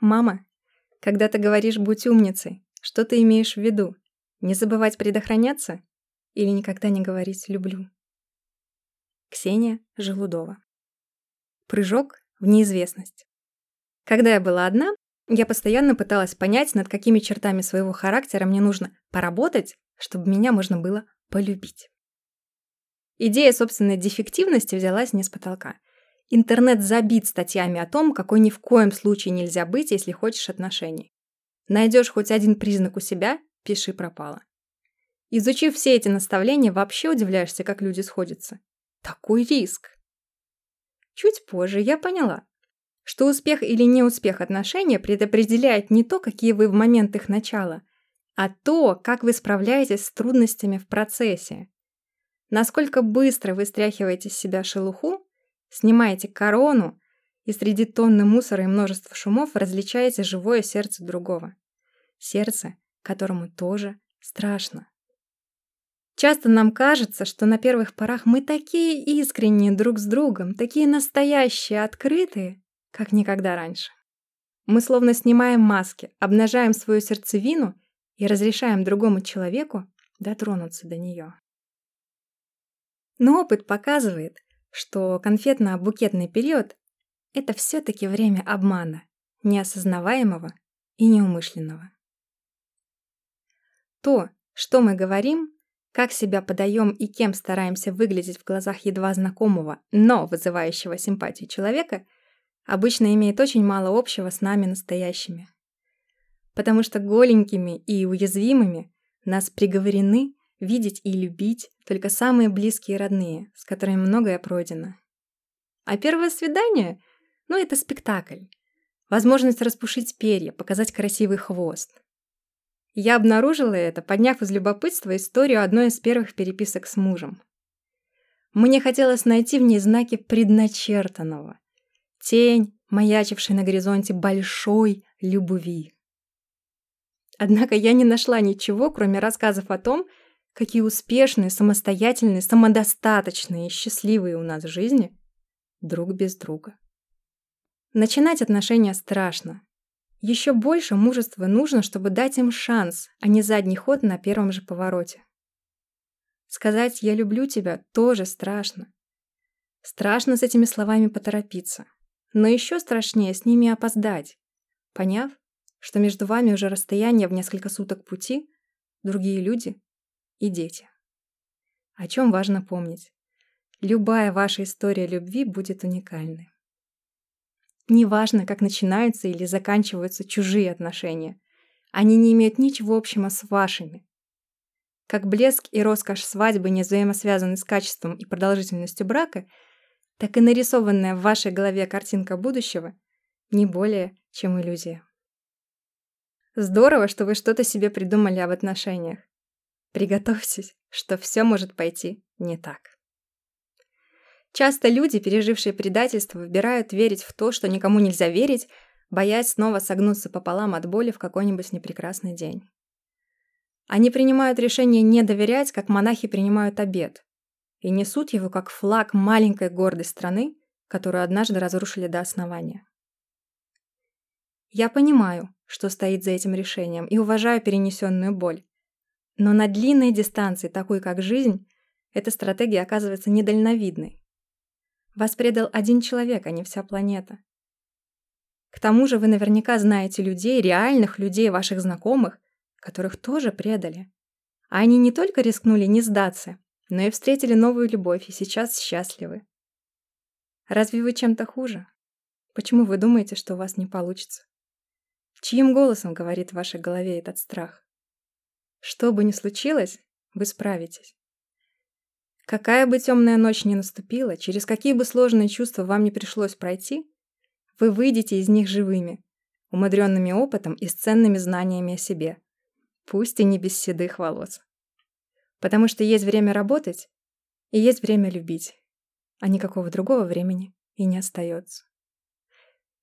Мама, когда ты говоришь «будь умницей», что ты имеешь в виду? Не забывать предохраняться? Или никогда не говорить «люблю»? Ксения Желудова. Прыжок в неизвестность. Когда я была одна, я постоянно пыталась понять, над какими чертами своего характера мне нужно поработать, чтобы меня можно было полюбить. Идея собственной дефективности взялась не с потолка. Интернет забит статьями о том, какой ни в коем случае нельзя быть, если хочешь отношений. Найдешь хоть один признак у себя – пиши пропало. Изучив все эти наставления, вообще удивляешься, как люди сходятся. Такой риск. Чуть позже я поняла, что успех или неуспех отношений предопределяет не то, какие вы в момент их начала, а то, как вы справляетесь с трудностями в процессе. Насколько быстро вы стряхиваете с себя шелуху, снимаете корону и среди тонны мусора и множества шумов различаете живое сердце другого. Сердце, которому тоже страшно. Часто нам кажется, что на первых порах мы такие искренние друг с другом, такие настоящие, открытые, как никогда раньше. Мы словно снимаем маски, обнажаем свою сердцевину и разрешаем другому человеку дотронуться до нее. Но опыт показывает, что конфетно-букетный период – это все-таки время обмана, неосознаваемого и неумышленного. То, что мы говорим, как себя подаем и кем стараемся выглядеть в глазах едва знакомого, но вызывающего симпатию человека, обычно имеет очень мало общего с нами настоящими. Потому что голенькими и уязвимыми нас приговорены видеть и любить только самые близкие и родные, с которыми многое пройдено. А первое свидание? Ну, это спектакль. Возможность распушить перья, показать красивый хвост. Я обнаружила это, подняв из любопытства историю одной из первых переписок с мужем. Мне хотелось найти в ней знаки предначертанного. Тень, маячившей на горизонте большой любви. Однако я не нашла ничего, кроме рассказов о том, какие успешные, самостоятельные, самодостаточные и счастливые у нас в жизни друг без друга. Начинать отношения страшно. Еще больше мужества нужно, чтобы дать им шанс, а не задний ход на первом же повороте. Сказать «я люблю тебя» тоже страшно. Страшно с этими словами поторопиться. Но еще страшнее с ними опоздать, поняв, что между вами уже расстояние в несколько суток пути, другие люди и дети. О чем важно помнить. Любая ваша история любви будет уникальной. Неважно, как начинаются или заканчиваются чужие отношения. Они не имеют ничего общего с вашими. Как блеск и роскошь свадьбы не взаимосвязаны с качеством и продолжительностью брака, так и нарисованная в вашей голове картинка будущего не более, чем иллюзия. Здорово, что вы что-то себе придумали об отношениях. Приготовьтесь, что все может пойти не так. Часто люди, пережившие предательство, выбирают верить в то, что никому нельзя верить, боясь снова согнуться пополам от боли в какой-нибудь непрекрасный день. Они принимают решение не доверять, как монахи принимают обет, и несут его как флаг маленькой гордой страны, которую однажды разрушили до основания. Я понимаю, что стоит за этим решением, и уважаю перенесенную боль. Но на длинной дистанции, такой как жизнь, эта стратегия оказывается недальновидной. Вас предал один человек, а не вся планета. К тому же вы наверняка знаете людей, реальных людей, ваших знакомых, которых тоже предали. А они не только рискнули не сдаться, но и встретили новую любовь и сейчас счастливы. Разве вы чем-то хуже? Почему вы думаете, что у вас не получится? Чьим голосом говорит в вашей голове этот страх? Что бы ни случилось, вы справитесь. Какая бы темная ночь ни наступила, через какие бы сложные чувства вам не пришлось пройти, вы выйдете из них живыми, умудренными опытом и с ценными знаниями о себе, пусть и не без седых волос. Потому что есть время работать и есть время любить, а никакого другого времени и не остается.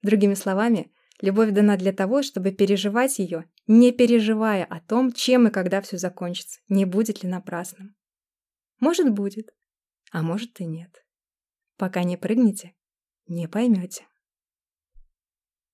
Другими словами, Любовь дана для того, чтобы переживать ее, не переживая о том, чем и когда все закончится, не будет ли напрасным. Может, будет, а может и нет. Пока не прыгнете, не поймете.